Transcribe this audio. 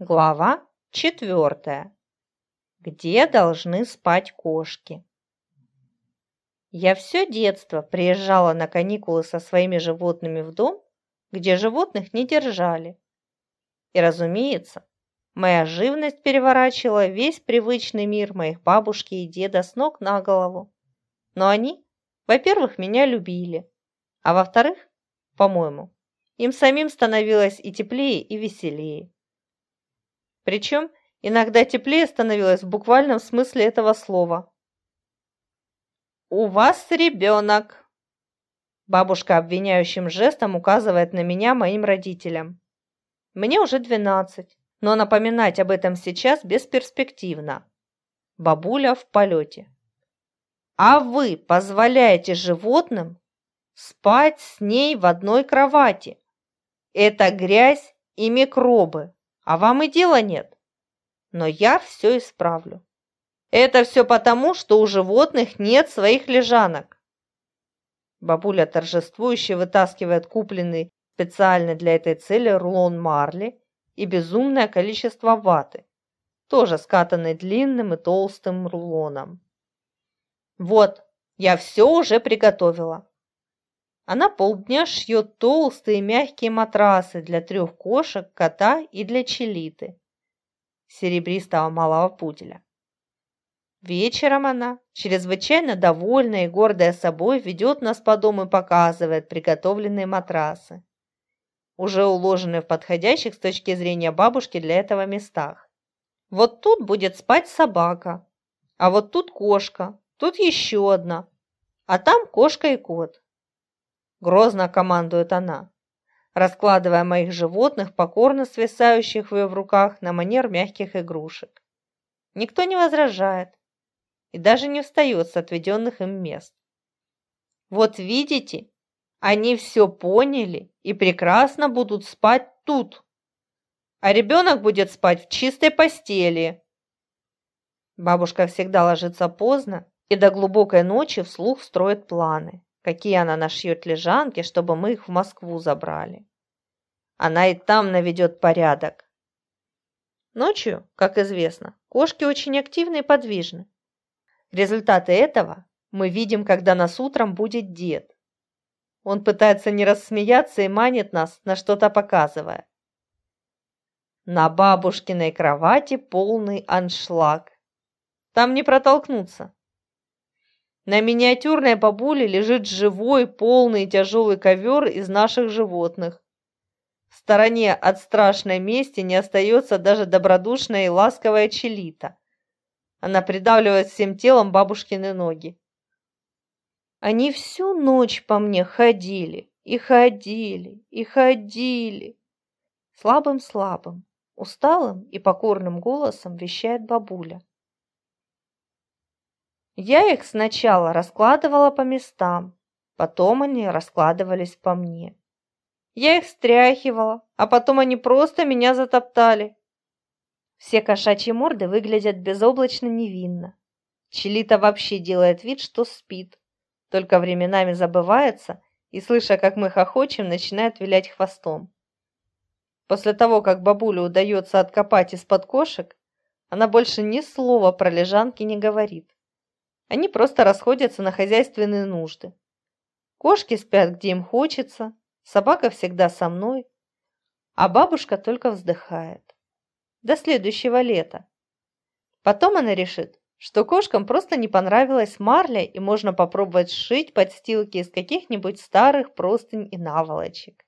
Глава четвертая. Где должны спать кошки? Я все детство приезжала на каникулы со своими животными в дом, где животных не держали. И, разумеется, моя живность переворачивала весь привычный мир моих бабушки и деда с ног на голову. Но они, во-первых, меня любили, а во-вторых, по-моему, им самим становилось и теплее, и веселее. Причем иногда теплее становилось в буквальном смысле этого слова. «У вас ребенок!» Бабушка обвиняющим жестом указывает на меня моим родителям. Мне уже двенадцать, но напоминать об этом сейчас бесперспективно. Бабуля в полете. А вы позволяете животным спать с ней в одной кровати? Это грязь и микробы а вам и дела нет. Но я все исправлю. Это все потому, что у животных нет своих лежанок. Бабуля торжествующе вытаскивает купленный специально для этой цели рулон марли и безумное количество ваты, тоже скатанной длинным и толстым рулоном. Вот, я все уже приготовила. Она полдня шьет толстые мягкие матрасы для трех кошек, кота и для челиты, серебристого малого пуделя. Вечером она, чрезвычайно довольная и гордая собой, ведет нас по дому и показывает приготовленные матрасы, уже уложенные в подходящих с точки зрения бабушки для этого местах. Вот тут будет спать собака, а вот тут кошка, тут еще одна, а там кошка и кот. Грозно командует она, раскладывая моих животных, покорно свисающих в ее руках на манер мягких игрушек. Никто не возражает и даже не встает с отведенных им мест. Вот видите, они все поняли и прекрасно будут спать тут, а ребенок будет спать в чистой постели. Бабушка всегда ложится поздно и до глубокой ночи вслух строит планы какие она нашьет лежанки, чтобы мы их в Москву забрали. Она и там наведет порядок. Ночью, как известно, кошки очень активны и подвижны. Результаты этого мы видим, когда нас утром будет дед. Он пытается не рассмеяться и манит нас, на что-то показывая. На бабушкиной кровати полный аншлаг. Там не протолкнуться. На миниатюрной бабуле лежит живой, полный тяжелый ковер из наших животных. В стороне от страшной мести не остается даже добродушная и ласковая челита. Она придавливает всем телом бабушкины ноги. Они всю ночь по мне ходили, и ходили, и ходили. Слабым-слабым, усталым и покорным голосом вещает бабуля. Я их сначала раскладывала по местам, потом они раскладывались по мне. Я их стряхивала, а потом они просто меня затоптали. Все кошачьи морды выглядят безоблачно невинно. Челита вообще делает вид, что спит, только временами забывается и, слыша, как мы хохочем, начинает вилять хвостом. После того, как бабуле удается откопать из-под кошек, она больше ни слова про лежанки не говорит. Они просто расходятся на хозяйственные нужды. Кошки спят, где им хочется, собака всегда со мной, а бабушка только вздыхает. До следующего лета. Потом она решит, что кошкам просто не понравилась марля и можно попробовать сшить подстилки из каких-нибудь старых простынь и наволочек.